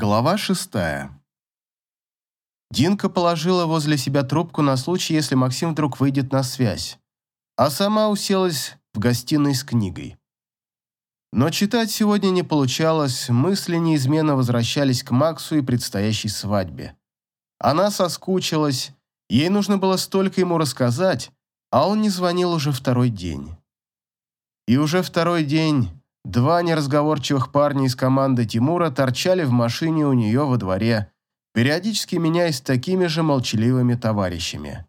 Глава шестая. Динка положила возле себя трубку на случай, если Максим вдруг выйдет на связь, а сама уселась в гостиной с книгой. Но читать сегодня не получалось, мысли неизменно возвращались к Максу и предстоящей свадьбе. Она соскучилась, ей нужно было столько ему рассказать, а он не звонил уже второй день. И уже второй день Два неразговорчивых парня из команды Тимура торчали в машине у нее во дворе, периодически меняясь такими же молчаливыми товарищами.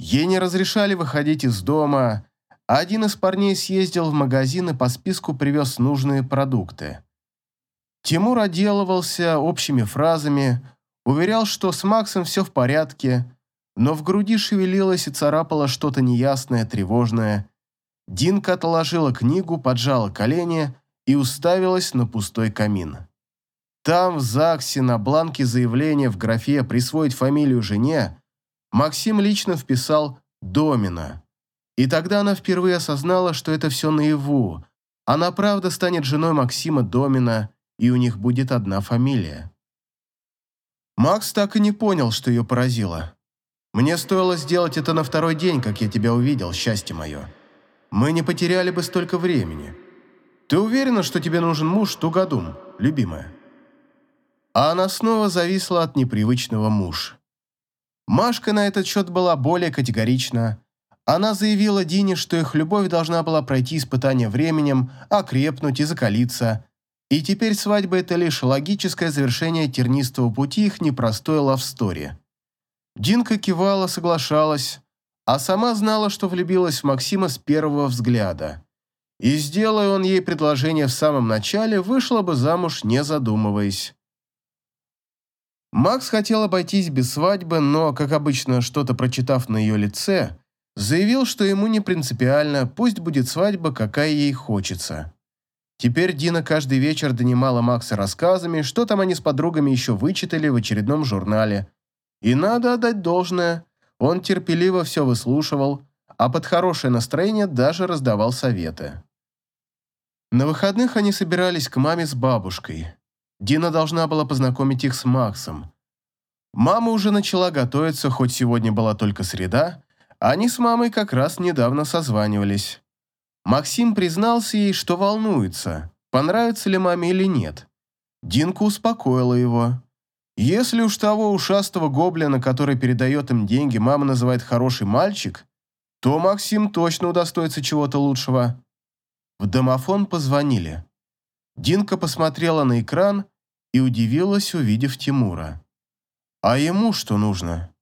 Ей не разрешали выходить из дома, а один из парней съездил в магазин и по списку привез нужные продукты. Тимур отделывался общими фразами, уверял, что с Максом все в порядке, но в груди шевелилось и царапало что-то неясное, тревожное, Динка отложила книгу, поджала колени и уставилась на пустой камин. Там, в ЗАГСе, на бланке заявления в графе «Присвоить фамилию жене» Максим лично вписал «Домина». И тогда она впервые осознала, что это все наяву. Она правда станет женой Максима Домина, и у них будет одна фамилия. Макс так и не понял, что ее поразило. «Мне стоило сделать это на второй день, как я тебя увидел, счастье мое» мы не потеряли бы столько времени. Ты уверена, что тебе нужен муж Тугадум, любимая?» А она снова зависла от непривычного муж. Машка на этот счет была более категорична. Она заявила Дине, что их любовь должна была пройти испытание временем, окрепнуть и закалиться. И теперь свадьба – это лишь логическое завершение тернистого пути их непростой лавстори. Динка кивала, соглашалась, а сама знала, что влюбилась в Максима с первого взгляда. И сделая он ей предложение в самом начале, вышла бы замуж, не задумываясь. Макс хотел обойтись без свадьбы, но, как обычно, что-то прочитав на ее лице, заявил, что ему не принципиально, пусть будет свадьба, какая ей хочется. Теперь Дина каждый вечер донимала Макса рассказами, что там они с подругами еще вычитали в очередном журнале. И надо отдать должное, он терпеливо все выслушивал, а под хорошее настроение даже раздавал советы. На выходных они собирались к маме с бабушкой. Дина должна была познакомить их с Максом. Мама уже начала готовиться, хоть сегодня была только среда, а они с мамой как раз недавно созванивались. Максим признался ей, что волнуется, понравится ли маме или нет. Динка успокоила его. Если уж того ушастого гоблина, который передает им деньги, мама называет хороший мальчик, то Максим точно удостоится чего-то лучшего. В домофон позвонили. Динка посмотрела на экран и удивилась, увидев Тимура. А ему что нужно?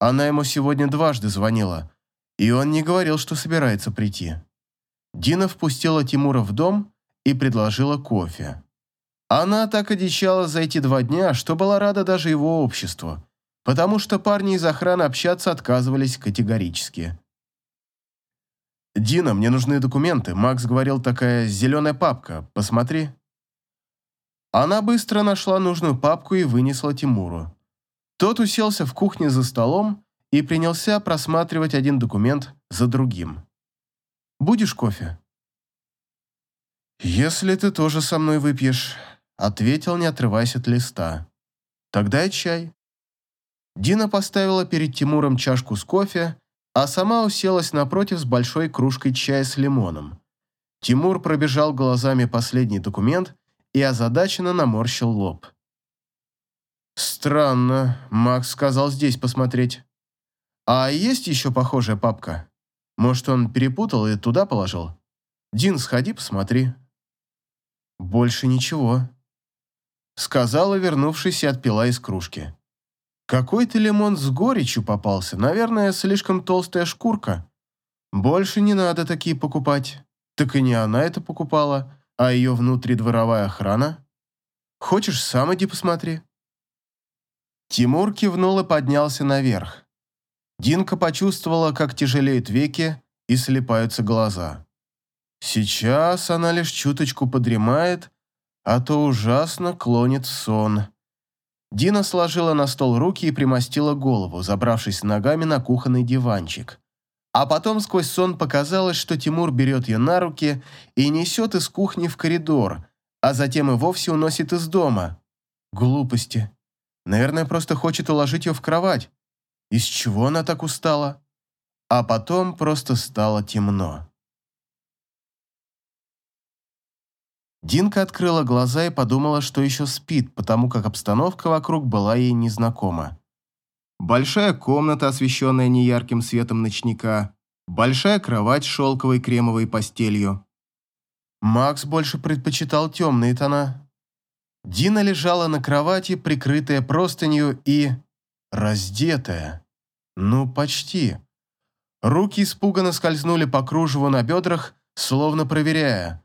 Она ему сегодня дважды звонила, и он не говорил, что собирается прийти. Дина впустила Тимура в дом и предложила кофе. Она так одичала за эти два дня, что была рада даже его обществу, потому что парни из охраны общаться отказывались категорически. «Дина, мне нужны документы. Макс говорил, такая зеленая папка. Посмотри». Она быстро нашла нужную папку и вынесла Тимуру. Тот уселся в кухне за столом и принялся просматривать один документ за другим. «Будешь кофе?» «Если ты тоже со мной выпьешь», Ответил, не отрываясь от листа. «Тогда и чай». Дина поставила перед Тимуром чашку с кофе, а сама уселась напротив с большой кружкой чая с лимоном. Тимур пробежал глазами последний документ и озадаченно наморщил лоб. «Странно», — Макс сказал здесь посмотреть. «А есть еще похожая папка? Может, он перепутал и туда положил? Дин, сходи, посмотри». «Больше ничего», сказала, вернувшись и отпила из кружки. Какой-то лимон с горечью попался, наверное, слишком толстая шкурка. Больше не надо такие покупать. Так и не она это покупала, а ее внутридворовая охрана. Хочешь, сам иди посмотри. Тимур кивнул и поднялся наверх. Динка почувствовала, как тяжелеют веки и слепаются глаза. Сейчас она лишь чуточку подремает, а то ужасно клонит сон. Дина сложила на стол руки и примостила голову, забравшись ногами на кухонный диванчик. А потом сквозь сон показалось, что Тимур берет ее на руки и несет из кухни в коридор, а затем и вовсе уносит из дома. Глупости. Наверное, просто хочет уложить ее в кровать. Из чего она так устала? А потом просто стало темно. Динка открыла глаза и подумала, что еще спит, потому как обстановка вокруг была ей незнакома. Большая комната, освещенная неярким светом ночника, большая кровать с шелковой кремовой постелью. Макс больше предпочитал темные тона. Дина лежала на кровати, прикрытая простынью и... раздетая. Ну, почти. Руки испуганно скользнули по кружеву на бедрах, словно проверяя,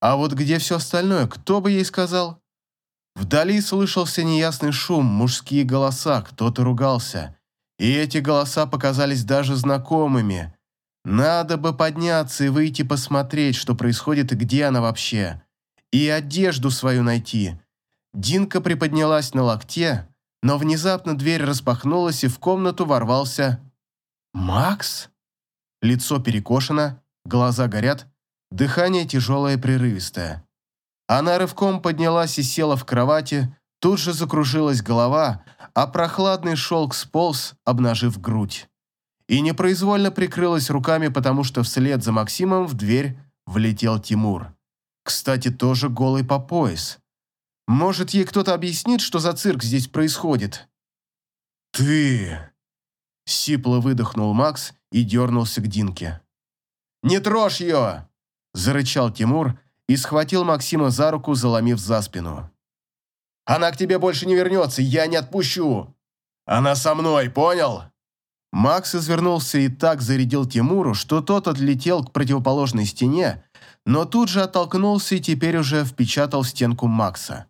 а вот где все остальное, кто бы ей сказал? Вдали слышался неясный шум, мужские голоса, кто-то ругался. И эти голоса показались даже знакомыми. Надо бы подняться и выйти посмотреть, что происходит и где она вообще. И одежду свою найти. Динка приподнялась на локте, но внезапно дверь распахнулась, и в комнату ворвался... «Макс?» Лицо перекошено, глаза горят, Дыхание тяжелое и прерывистое. Она рывком поднялась и села в кровати, тут же закружилась голова, а прохладный шелк сполз, обнажив грудь. И непроизвольно прикрылась руками, потому что вслед за Максимом в дверь влетел Тимур. Кстати, тоже голый по пояс. Может, ей кто-то объяснит, что за цирк здесь происходит? «Ты...» Сипло выдохнул Макс и дернулся к Динке. «Не трожь ее!» Зарычал Тимур и схватил Максима за руку, заломив за спину. «Она к тебе больше не вернется, я не отпущу! Она со мной, понял?» Макс извернулся и так зарядил Тимуру, что тот отлетел к противоположной стене, но тут же оттолкнулся и теперь уже впечатал стенку Макса.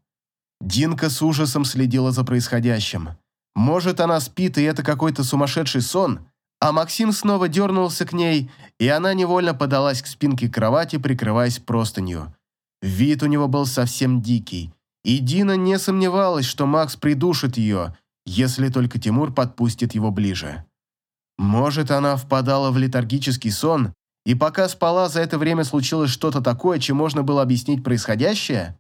Динка с ужасом следила за происходящим. Может, она спит, и это какой-то сумасшедший сон, а Максим снова дернулся к ней, и она невольно подалась к спинке кровати, прикрываясь простынью. Вид у него был совсем дикий, и Дина не сомневалась, что Макс придушит ее, если только Тимур подпустит его ближе. Может, она впадала в летаргический сон, и пока спала, за это время случилось что-то такое, чем можно было объяснить происходящее?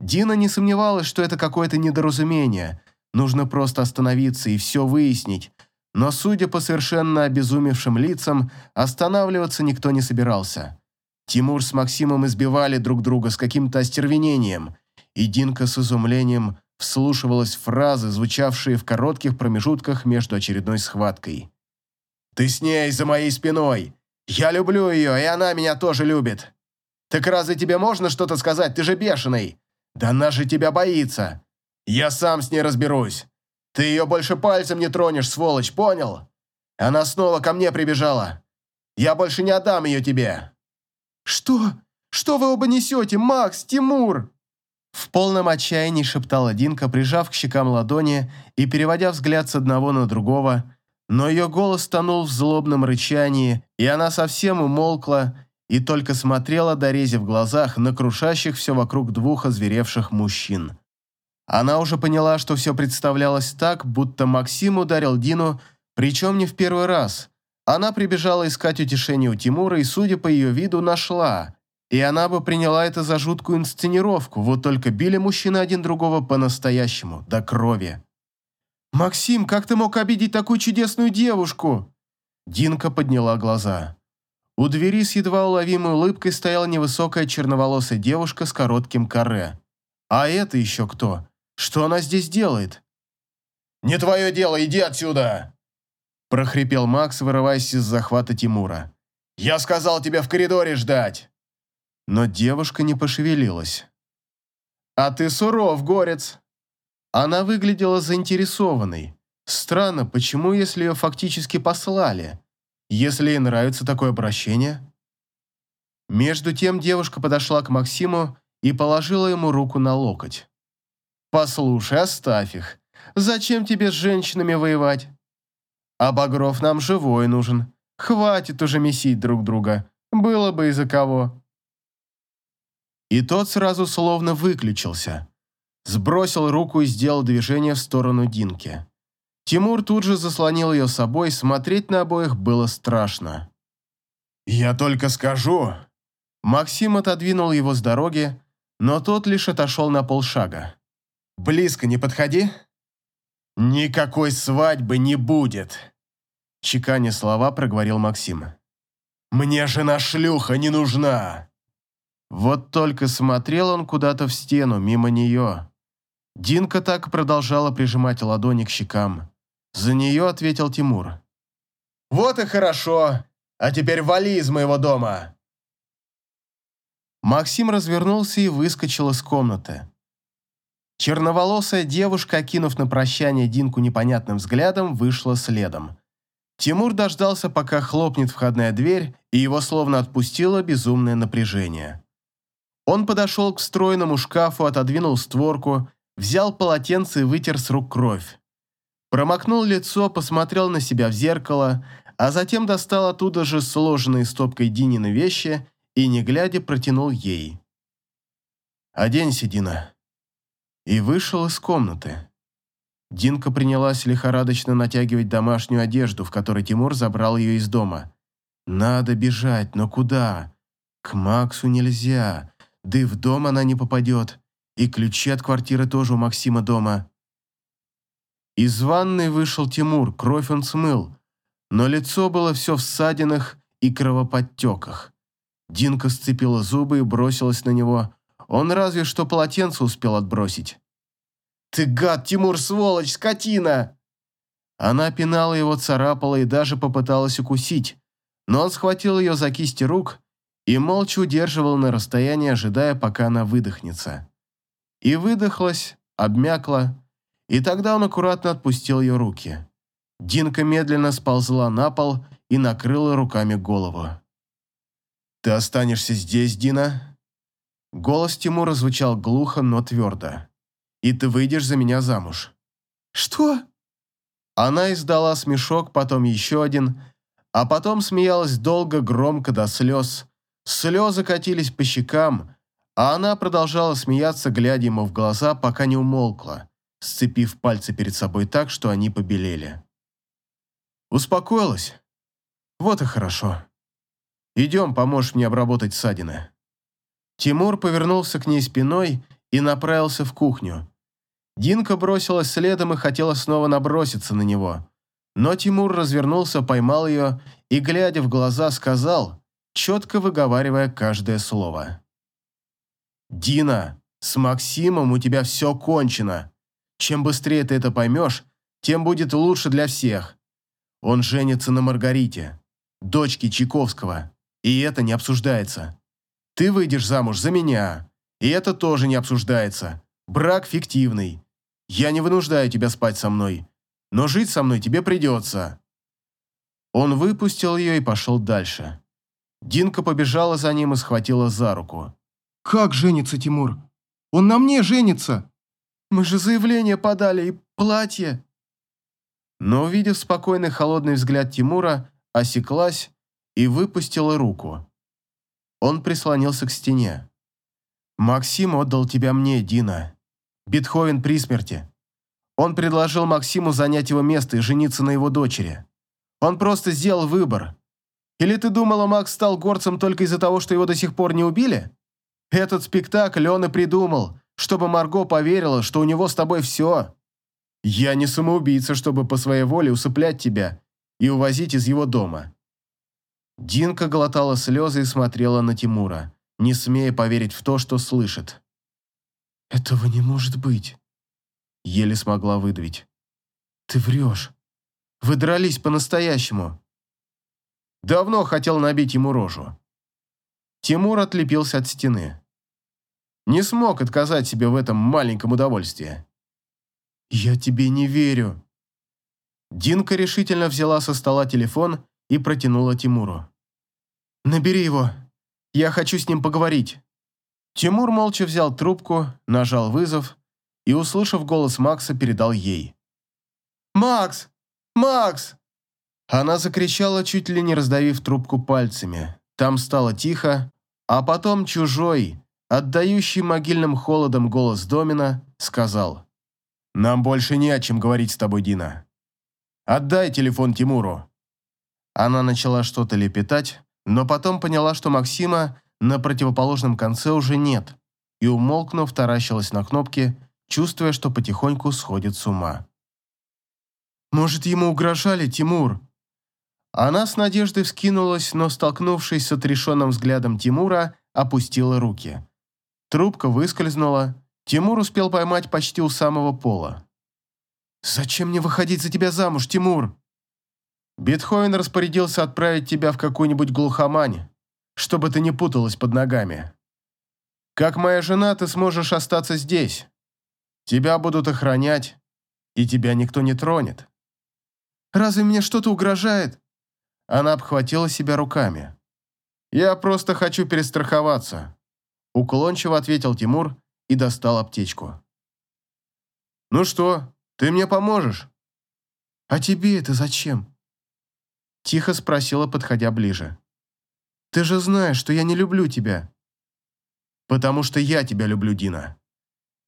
Дина не сомневалась, что это какое-то недоразумение. Нужно просто остановиться и все выяснить, но, судя по совершенно обезумевшим лицам, останавливаться никто не собирался. Тимур с Максимом избивали друг друга с каким-то остервенением, и Динка с изумлением вслушивалась в фразы, звучавшие в коротких промежутках между очередной схваткой. «Ты с ней за моей спиной! Я люблю ее, и она меня тоже любит! Так разве тебе можно что-то сказать? Ты же бешеный! Да она же тебя боится! Я сам с ней разберусь! Ты ее больше пальцем не тронешь, сволочь, понял? Она снова ко мне прибежала. Я больше не отдам ее тебе». «Что? Что вы оба несете, Макс, Тимур?» В полном отчаянии шептала Динка, прижав к щекам ладони и переводя взгляд с одного на другого, но ее голос тонул в злобном рычании, и она совсем умолкла и только смотрела, дорезив в глазах на крушащих все вокруг двух озверевших мужчин. Она уже поняла, что все представлялось так, будто Максим ударил Дину, причем не в первый раз. Она прибежала искать утешение у Тимура и, судя по ее виду, нашла. И она бы приняла это за жуткую инсценировку, вот только били мужчины один другого по-настоящему, до крови. «Максим, как ты мог обидеть такую чудесную девушку?» Динка подняла глаза. У двери с едва уловимой улыбкой стояла невысокая черноволосая девушка с коротким каре. «А это еще кто?» Что она здесь делает?» «Не твое дело, иди отсюда!» прохрипел Макс, вырываясь из захвата Тимура. «Я сказал тебе в коридоре ждать!» Но девушка не пошевелилась. «А ты суров, горец!» Она выглядела заинтересованной. Странно, почему, если ее фактически послали? Если ей нравится такое обращение? Между тем девушка подошла к Максиму и положила ему руку на локоть. Послушай, оставь их. Зачем тебе с женщинами воевать? А Багров нам живой нужен. Хватит уже месить друг друга. Было бы из-за кого. И тот сразу словно выключился. Сбросил руку и сделал движение в сторону Динки. Тимур тут же заслонил ее собой, смотреть на обоих было страшно. «Я только скажу...» Максим отодвинул его с дороги, но тот лишь отошел на полшага. Близко не подходи. Никакой свадьбы не будет. Чеканя слова проговорил Максим. Мне жена шлюха не нужна. Вот только смотрел он куда-то в стену, мимо нее. Динка так продолжала прижимать ладони к щекам. За нее ответил Тимур. «Вот и хорошо. А теперь вали из моего дома!» Максим развернулся и выскочил из комнаты. Черноволосая девушка, окинув на прощание Динку непонятным взглядом, вышла следом. Тимур дождался, пока хлопнет входная дверь, и его словно отпустило безумное напряжение. Он подошел к встроенному шкафу, отодвинул створку, взял полотенце и вытер с рук кровь. Промокнул лицо, посмотрел на себя в зеркало, а затем достал оттуда же сложенные стопкой Динины вещи и, не глядя, протянул ей. «Оденься, Дина», и вышел из комнаты. Динка принялась лихорадочно натягивать домашнюю одежду, в которой Тимур забрал ее из дома. «Надо бежать, но куда? К Максу нельзя, да и в дом она не попадет, и ключи от квартиры тоже у Максима дома». Из ванной вышел Тимур, кровь он смыл, но лицо было все в ссадинах и кровоподтеках. Динка сцепила зубы и бросилась на него, он разве что полотенце успел отбросить. «Ты гад, Тимур, сволочь, скотина!» Она пинала его, царапала и даже попыталась укусить, но он схватил ее за кисти рук и молча удерживал на расстоянии, ожидая, пока она выдохнется. И выдохлась, обмякла, и тогда он аккуратно отпустил ее руки. Динка медленно сползла на пол и накрыла руками голову. «Ты останешься здесь, Дина?» Голос Тимура звучал глухо, но твердо. «И ты выйдешь за меня замуж». «Что?» Она издала смешок, потом еще один, а потом смеялась долго, громко, до слез. Слезы катились по щекам, а она продолжала смеяться, глядя ему в глаза, пока не умолкла, сцепив пальцы перед собой так, что они побелели. Успокоилась? Вот и хорошо. Идем, поможешь мне обработать ссадины. Тимур повернулся к ней спиной и направился в кухню. Динка бросилась следом и хотела снова наброситься на него. Но Тимур развернулся, поймал ее и, глядя в глаза, сказал, четко выговаривая каждое слово. «Дина, с Максимом у тебя все кончено. Чем быстрее ты это поймешь, тем будет лучше для всех. Он женится на Маргарите, дочке Чайковского, и это не обсуждается. Ты выйдешь замуж за меня. И это тоже не обсуждается. Брак фиктивный. Я не вынуждаю тебя спать со мной. Но жить со мной тебе придется». Он выпустил ее и пошел дальше. Динка побежала за ним и схватила за руку. «Как женится, Тимур? Он на мне женится! Мы же заявление подали и платье!» Но, увидев спокойный холодный взгляд Тимура, осеклась и выпустила руку. Он прислонился к стене. «Максим отдал тебя мне, Дина. Бетховен при смерти. Он предложил Максиму занять его место и жениться на его дочери. Он просто сделал выбор. Или ты думала, Макс стал горцем только из-за того, что его до сих пор не убили? Этот спектакль он и придумал, чтобы Марго поверила, что у него с тобой все. Я не самоубийца, чтобы по своей воле усыплять тебя и увозить из его дома. Динка глотала слезы и смотрела на Тимура, не смея поверить в то, что слышит. «Этого не может быть», — еле смогла выдавить. «Ты врешь. Вы дрались по-настоящему». Давно хотел набить ему рожу. Тимур отлепился от стены. Не смог отказать себе в этом маленьком удовольствии. «Я тебе не верю». Динка решительно взяла со стола телефон и протянула Тимуру. «Набери его. Я хочу с ним поговорить». Тимур молча взял трубку, нажал вызов и, услышав голос Макса, передал ей. «Макс! Макс!» Она закричала, чуть ли не раздавив трубку пальцами. Там стало тихо, а потом чужой, отдающий могильным холодом голос Домина, сказал. «Нам больше не о чем говорить с тобой, Дина. Отдай телефон Тимуру». Она начала что-то лепетать, но потом поняла, что Максима на противоположном конце уже нет, и, умолкнув, таращилась на кнопки, чувствуя, что потихоньку сходит с ума. «Может, ему угрожали, Тимур?» Она с надеждой вскинулась, но, столкнувшись с отрешенным взглядом Тимура, опустила руки. Трубка выскользнула. Тимур успел поймать почти у самого пола. «Зачем мне выходить за тебя замуж, Тимур?» Бетховен распорядился отправить тебя в какую-нибудь глухомань, чтобы ты не путалась под ногами. Как моя жена, ты сможешь остаться здесь. Тебя будут охранять, и тебя никто не тронет. Разве мне что-то угрожает? Она обхватила себя руками. Я просто хочу перестраховаться. Уклончиво ответил Тимур и достал аптечку. Ну что, ты мне поможешь? А тебе это зачем? Тихо спросила, подходя ближе. «Ты же знаешь, что я не люблю тебя». «Потому что я тебя люблю, Дина.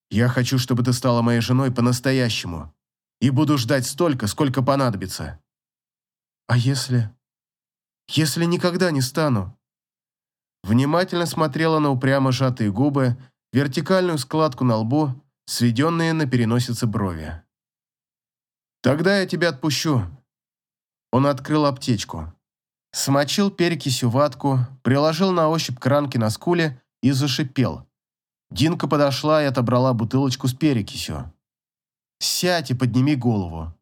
Я хочу, чтобы ты стала моей женой по-настоящему. И буду ждать столько, сколько понадобится». «А если... если никогда не стану?» Внимательно смотрела на упрямо сжатые губы, вертикальную складку на лбу, сведенные на переносице брови. «Тогда я тебя отпущу, он открыл аптечку. Смочил перекисью ватку, приложил на ощупь к ранке на скуле и зашипел. Динка подошла и отобрала бутылочку с перекисью. «Сядь и подними голову».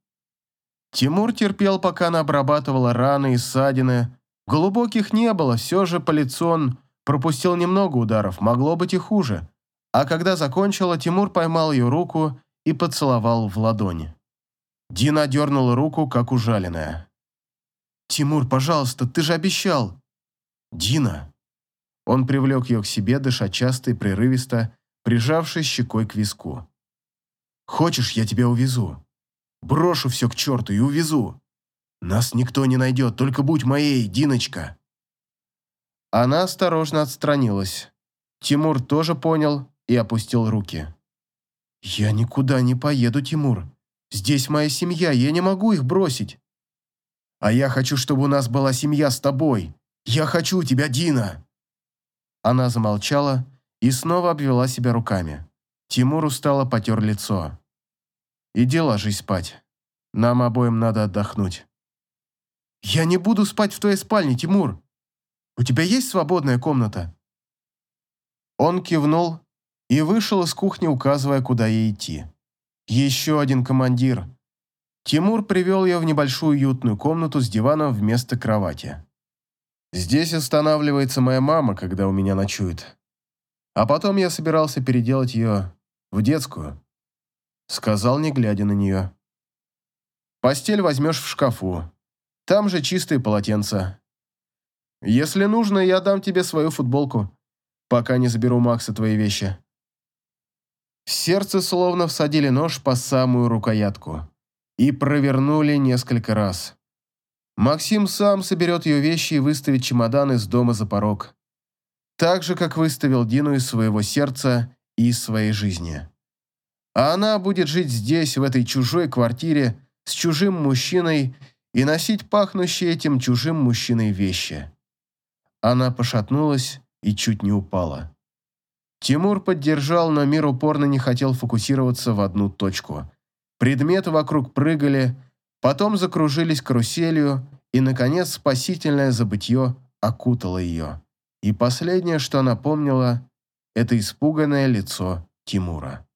Тимур терпел, пока она обрабатывала раны и ссадины. Глубоких не было, все же по лицу он пропустил немного ударов, могло быть и хуже. А когда закончила, Тимур поймал ее руку и поцеловал в ладони. Дина дернула руку, как ужаленная. «Тимур, пожалуйста, ты же обещал!» «Дина!» Он привлек ее к себе, дыша часто и прерывисто, прижавшись щекой к виску. «Хочешь, я тебя увезу? Брошу все к черту и увезу. Нас никто не найдет, только будь моей, Диночка!» Она осторожно отстранилась. Тимур тоже понял и опустил руки. «Я никуда не поеду, Тимур. Здесь моя семья, я не могу их бросить. А я хочу, чтобы у нас была семья с тобой. Я хочу тебя, Дина!» Она замолчала и снова обвела себя руками. Тимур устало потер лицо. «Иди ложись спать. Нам обоим надо отдохнуть». «Я не буду спать в твоей спальне, Тимур. У тебя есть свободная комната?» Он кивнул и вышел из кухни, указывая, куда ей идти. «Еще один командир, Тимур привел ее в небольшую уютную комнату с диваном вместо кровати. «Здесь останавливается моя мама, когда у меня ночует. А потом я собирался переделать ее в детскую», — сказал, не глядя на нее. «Постель возьмешь в шкафу. Там же чистые полотенца. Если нужно, я дам тебе свою футболку, пока не заберу Макса твои вещи». В сердце словно всадили нож по самую рукоятку. И провернули несколько раз. Максим сам соберет ее вещи и выставит чемодан из дома за порог. Так же, как выставил Дину из своего сердца и из своей жизни. А она будет жить здесь, в этой чужой квартире, с чужим мужчиной и носить пахнущие этим чужим мужчиной вещи. Она пошатнулась и чуть не упала. Тимур поддержал, но мир упорно не хотел фокусироваться в одну точку. Предметы вокруг прыгали, потом закружились каруселью, и, наконец, спасительное забытье окутало ее. И последнее, что она помнила, это испуганное лицо Тимура.